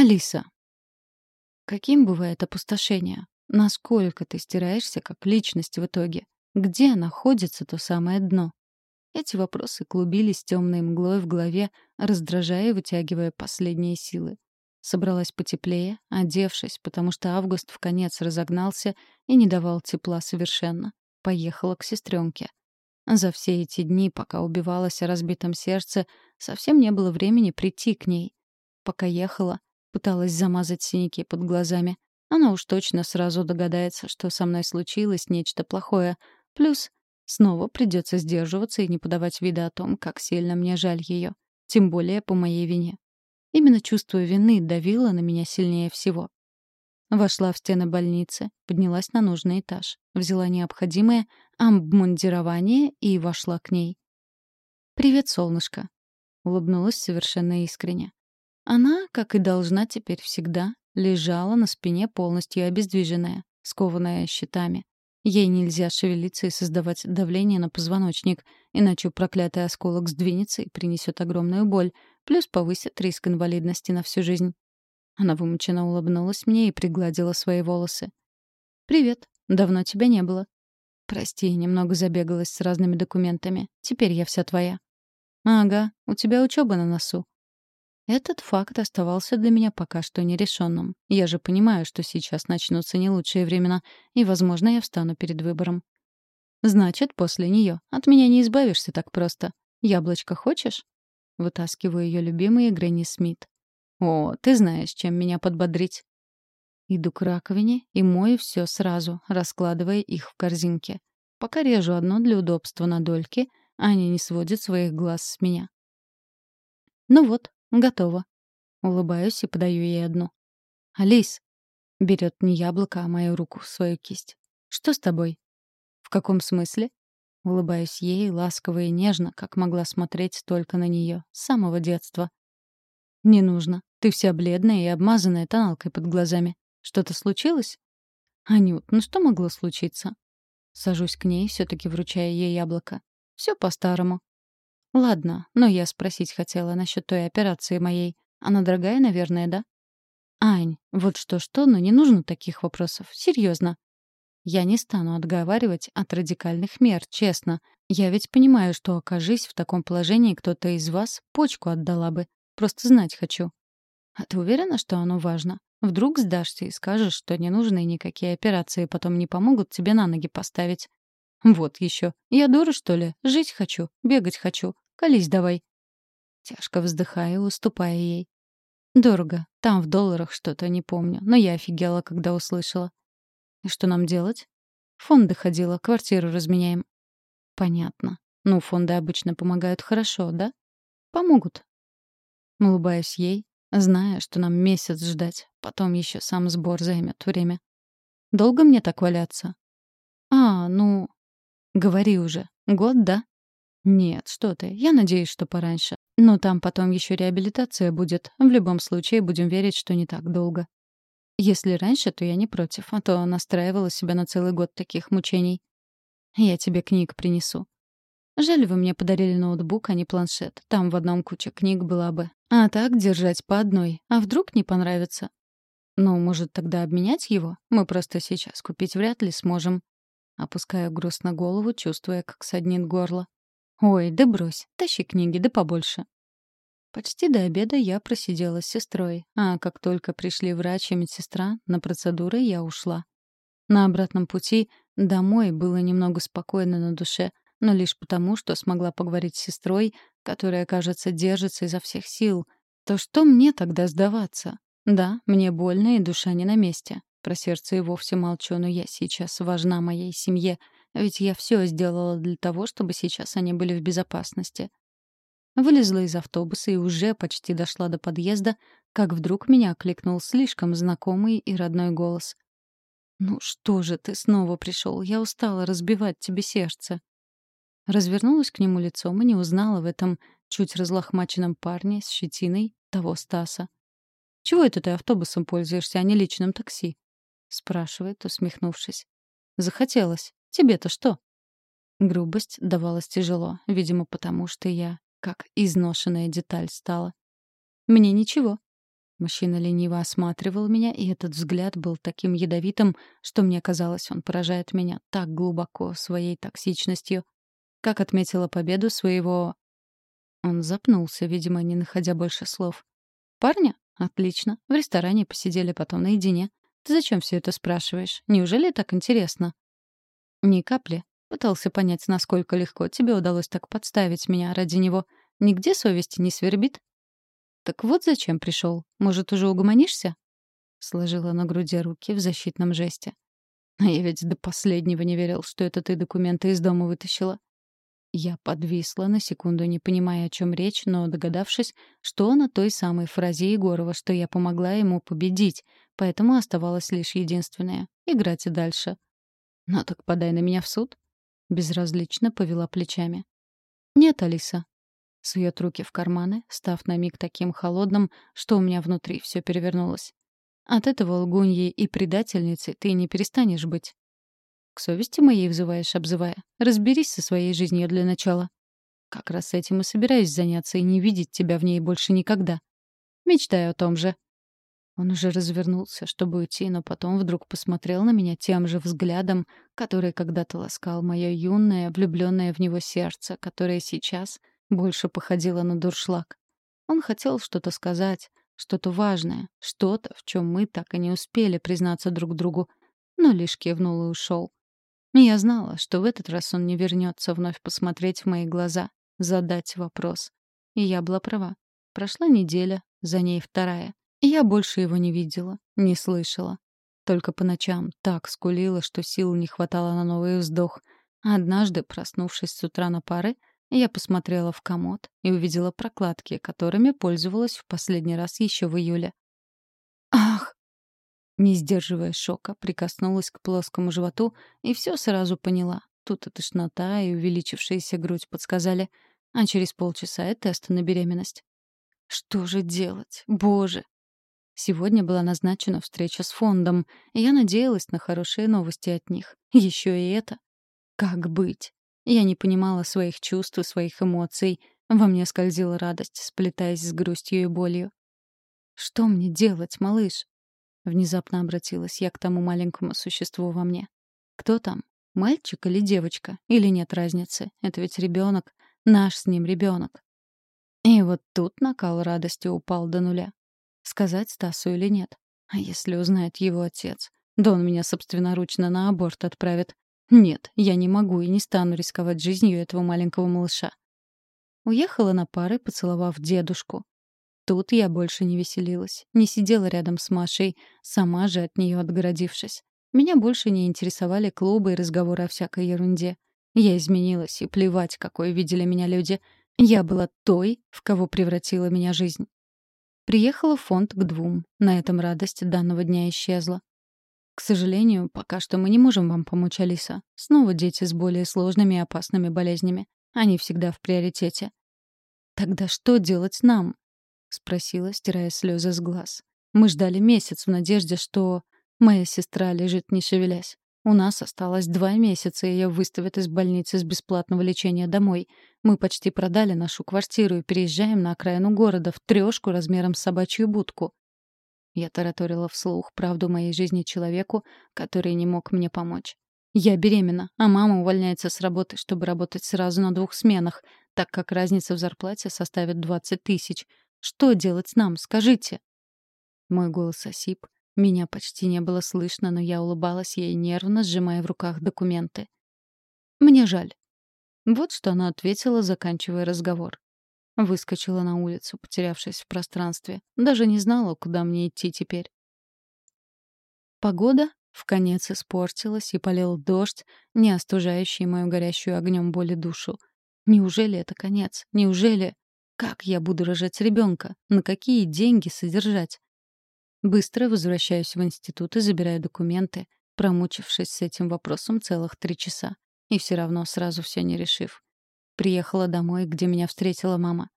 Алиса. Каким бывает опустошение? Насколько ты стираешься как личность в итоге? Где находится то самое дно? Эти вопросы клубились темной мглой в голове, раздражая и вытягивая последние силы. Собралась потеплее, одевшись, потому что август в конец разогнался и не давал тепла совершенно. Поехала к сестренке. За все эти дни, пока убивалась о разбитом сердце, совсем не было времени прийти к ней. Пока ехала, Пыталась замазать синяки под глазами. Она уж точно сразу догадается, что со мной случилось нечто плохое. Плюс снова придется сдерживаться и не подавать вида о том, как сильно мне жаль ее. Тем более по моей вине. Именно чувство вины давило на меня сильнее всего. Вошла в стены больницы, поднялась на нужный этаж, взяла необходимое обмундирование и вошла к ней. «Привет, солнышко», — улыбнулась совершенно искренне. Она, как и должна теперь всегда, лежала на спине полностью обездвиженная, скованная щитами. Ей нельзя шевелиться и создавать давление на позвоночник, иначе проклятый осколок сдвинется и принесет огромную боль, плюс повысит риск инвалидности на всю жизнь. Она вымученно улыбнулась мне и пригладила свои волосы. «Привет. Давно тебя не было». «Прости, немного забегалась с разными документами. Теперь я вся твоя». «Ага, у тебя учеба на носу. Этот факт оставался для меня пока что нерешенным. Я же понимаю, что сейчас начнутся не лучшие времена, и, возможно, я встану перед выбором. Значит, после нее от меня не избавишься так просто. Яблочко хочешь? Вытаскиваю ее любимые Гренни Смит. О, ты знаешь, чем меня подбодрить. Иду к раковине и мою все сразу, раскладывая их в корзинке. Пока режу одно для удобства на дольки, Аня не сводит своих глаз с меня. Ну вот, «Готово». Улыбаюсь и подаю ей одну. «Алис!» — берет не яблоко, а мою руку в свою кисть. «Что с тобой?» «В каком смысле?» Улыбаюсь ей ласково и нежно, как могла смотреть только на нее с самого детства. «Не нужно. Ты вся бледная и обмазанная тоналкой под глазами. Что-то случилось?» «Анют, ну что могло случиться?» Сажусь к ней, все таки вручая ей яблоко. Все по-старому. Ладно, но я спросить хотела насчет той операции моей. Она дорогая, наверное, да? Ань, вот что-что, но не нужно таких вопросов. Серьезно. Я не стану отговаривать от радикальных мер, честно. Я ведь понимаю, что, окажись в таком положении, кто-то из вас почку отдала бы. Просто знать хочу. А ты уверена, что оно важно? Вдруг сдашься и скажешь, что не нужны никакие операции, потом не помогут тебе на ноги поставить. Вот еще. Я дура, что ли? Жить хочу, бегать хочу. Колись давай. Тяжко вздыхая, уступая ей. Дорого. Там в долларах что-то, не помню. Но я офигела, когда услышала. И что нам делать? Фонды ходила, квартиру разменяем. Понятно. Ну, фонды обычно помогают хорошо, да? Помогут. Улыбаюсь ей, зная, что нам месяц ждать. Потом еще сам сбор займет время. Долго мне так валяться? А, ну, Говори уже. Год, да? Нет, что ты. Я надеюсь, что пораньше. Но там потом еще реабилитация будет. В любом случае, будем верить, что не так долго. Если раньше, то я не против, а то настраивала себя на целый год таких мучений. Я тебе книг принесу. Жаль, вы мне подарили ноутбук, а не планшет. Там в одном куча книг была бы. А так держать по одной. А вдруг не понравится? Ну, может, тогда обменять его? Мы просто сейчас купить вряд ли сможем. Опускаю грустно голову, чувствуя, как саднит горло. «Ой, да брось, тащи книги, да побольше». Почти до обеда я просидела с сестрой, а как только пришли врач и медсестра, на процедуры я ушла. На обратном пути домой было немного спокойно на душе, но лишь потому, что смогла поговорить с сестрой, которая, кажется, держится изо всех сил. То что мне тогда сдаваться? Да, мне больно, и душа не на месте. Про сердце и вовсе молчу, но я сейчас важна моей семье, ведь я все сделала для того, чтобы сейчас они были в безопасности. Вылезла из автобуса и уже почти дошла до подъезда, как вдруг меня окликнул слишком знакомый и родной голос. «Ну что же ты снова пришел? Я устала разбивать тебе сердце». Развернулась к нему лицом и не узнала в этом чуть разлохмаченном парне с щетиной того Стаса. «Чего это ты автобусом пользуешься, а не личным такси?» — спрашивает, усмехнувшись. «Захотелось. Тебе-то что?» Грубость давалась тяжело, видимо, потому что я как изношенная деталь стала. «Мне ничего». Мужчина лениво осматривал меня, и этот взгляд был таким ядовитым, что мне казалось, он поражает меня так глубоко своей токсичностью. Как отметила победу своего... Он запнулся, видимо, не находя больше слов. «Парня? Отлично. В ресторане посидели потом наедине. Ты зачем все это спрашиваешь? Неужели так интересно?» «Ни капли. Пытался понять, насколько легко тебе удалось так подставить меня ради него. Нигде совести не свербит?» «Так вот зачем пришел. Может, уже угомонишься?» Сложила на груди руки в защитном жесте. «А я ведь до последнего не верил, что это ты документы из дома вытащила». Я подвисла на секунду, не понимая, о чем речь, но догадавшись, что на той самой фразе Егорова, что я помогла ему победить, поэтому оставалось лишь единственное — играть и дальше. «Ну так подай на меня в суд», — безразлично повела плечами. «Нет, Алиса, сует руки в карманы, став на миг таким холодным, что у меня внутри все перевернулось. От этого лгуньей и предательницы ты не перестанешь быть. К совести моей взываешь, обзывая. Разберись со своей жизнью для начала. Как раз этим и собираюсь заняться и не видеть тебя в ней больше никогда. Мечтаю о том же. Он уже развернулся, чтобы уйти, но потом вдруг посмотрел на меня тем же взглядом, который когда-то ласкал мое юное, влюбленное в него сердце, которое сейчас больше походила на дуршлаг. Он хотел что-то сказать, что-то важное, что-то, в чем мы так и не успели признаться друг другу, но лишь кивнул и ушел. Я знала, что в этот раз он не вернется вновь посмотреть в мои глаза, задать вопрос. И я была права. Прошла неделя, за ней вторая. И я больше его не видела, не слышала. Только по ночам так скулила, что сил не хватало на новый вздох. Однажды, проснувшись с утра на пары, я посмотрела в комод и увидела прокладки, которыми пользовалась в последний раз еще в июле. Не сдерживая шока, прикоснулась к плоскому животу и все сразу поняла. Тут и тошнота, и увеличившаяся грудь подсказали, а через полчаса и тест на беременность. Что же делать? Боже! Сегодня была назначена встреча с фондом, и я надеялась на хорошие новости от них. Еще и это. Как быть? Я не понимала своих чувств своих эмоций. Во мне скользила радость, сплетаясь с грустью и болью. «Что мне делать, малыш?» Внезапно обратилась я к тому маленькому существу во мне. «Кто там? Мальчик или девочка? Или нет разницы? Это ведь ребенок, Наш с ним ребенок. И вот тут накал радости упал до нуля. Сказать Стасу или нет? А если узнает его отец? Да он меня собственноручно на аборт отправит. Нет, я не могу и не стану рисковать жизнью этого маленького малыша. Уехала на пары, поцеловав дедушку. Тут я больше не веселилась, не сидела рядом с Машей, сама же от нее отгородившись. Меня больше не интересовали клубы и разговоры о всякой ерунде. Я изменилась, и плевать, какой видели меня люди. Я была той, в кого превратила меня жизнь. Приехала в фонд к двум. На этом радость данного дня исчезла. К сожалению, пока что мы не можем вам помочь, Алиса. Снова дети с более сложными и опасными болезнями. Они всегда в приоритете. Тогда что делать нам? Спросила, стирая слезы с глаз. Мы ждали месяц в надежде, что моя сестра лежит не шевелясь. У нас осталось два месяца, и ее выставят из больницы с бесплатного лечения домой. Мы почти продали нашу квартиру и переезжаем на окраину города в трёшку размером с собачью будку. Я тараторила вслух правду моей жизни человеку, который не мог мне помочь. Я беременна, а мама увольняется с работы, чтобы работать сразу на двух сменах, так как разница в зарплате составит 20 тысяч. Что делать нам, скажите?» Мой голос осип. Меня почти не было слышно, но я улыбалась ей нервно, сжимая в руках документы. «Мне жаль». Вот что она ответила, заканчивая разговор. Выскочила на улицу, потерявшись в пространстве. Даже не знала, куда мне идти теперь. Погода в конец испортилась, и полил дождь, не остужающий мою горящую огнем боли душу. Неужели это конец? Неужели? Как я буду рожать ребенка? На какие деньги содержать? Быстро возвращаюсь в институт и забираю документы, промучившись с этим вопросом целых три часа. И все равно сразу все не решив. Приехала домой, где меня встретила мама.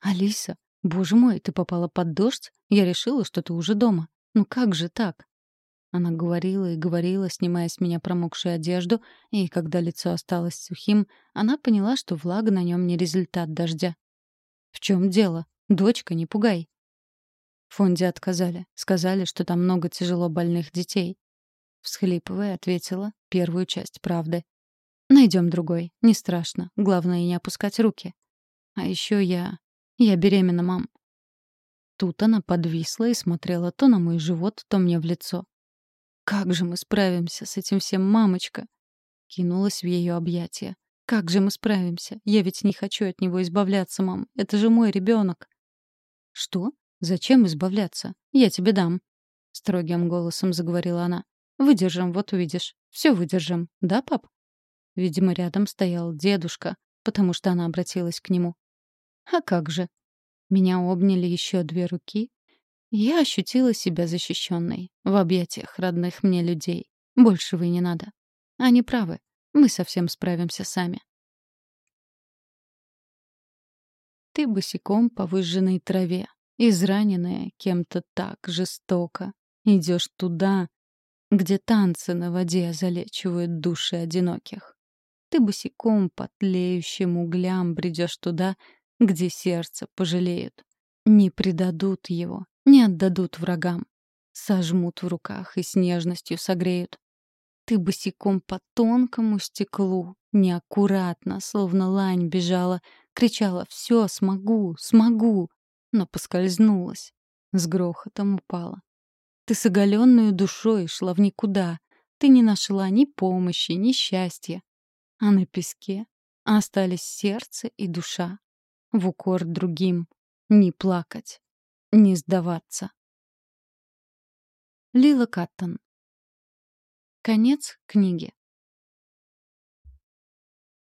«Алиса, боже мой, ты попала под дождь? Я решила, что ты уже дома. Ну как же так?» Она говорила и говорила, снимая с меня промокшую одежду, и когда лицо осталось сухим, она поняла, что влага на нем не результат дождя. «В чем дело? Дочка, не пугай!» Фонде отказали. Сказали, что там много тяжело больных детей. Всхлипывая, ответила первую часть правды. Найдем другой. Не страшно. Главное, не опускать руки. А еще я... Я беременна, мам. Тут она подвисла и смотрела то на мой живот, то мне в лицо. «Как же мы справимся с этим всем, мамочка?» Кинулась в ее объятия. «Как же мы справимся? Я ведь не хочу от него избавляться, мам. Это же мой ребенок. «Что? Зачем избавляться? Я тебе дам», — строгим голосом заговорила она. «Выдержим, вот увидишь. Все выдержим. Да, пап?» Видимо, рядом стоял дедушка, потому что она обратилась к нему. «А как же?» Меня обняли еще две руки. Я ощутила себя защищенной в объятиях родных мне людей. Больше вы не надо. Они правы. Мы совсем справимся сами. Ты босиком по выжженной траве, израненная кем-то так жестоко. Идешь туда, где танцы на воде залечивают души одиноких. Ты босиком по тлеющим углям бредешь туда, где сердце пожалеют. Не предадут его, не отдадут врагам. Сожмут в руках и с нежностью согреют. Ты босиком по тонкому стеклу, неаккуратно, словно лань бежала, кричала «Все, смогу, смогу!» но поскользнулась. С грохотом упала. Ты с оголенной душой шла в никуда. Ты не нашла ни помощи, ни счастья. А на песке остались сердце и душа. В укор другим. Не плакать. Не сдаваться. Лила Каттон Конец книги.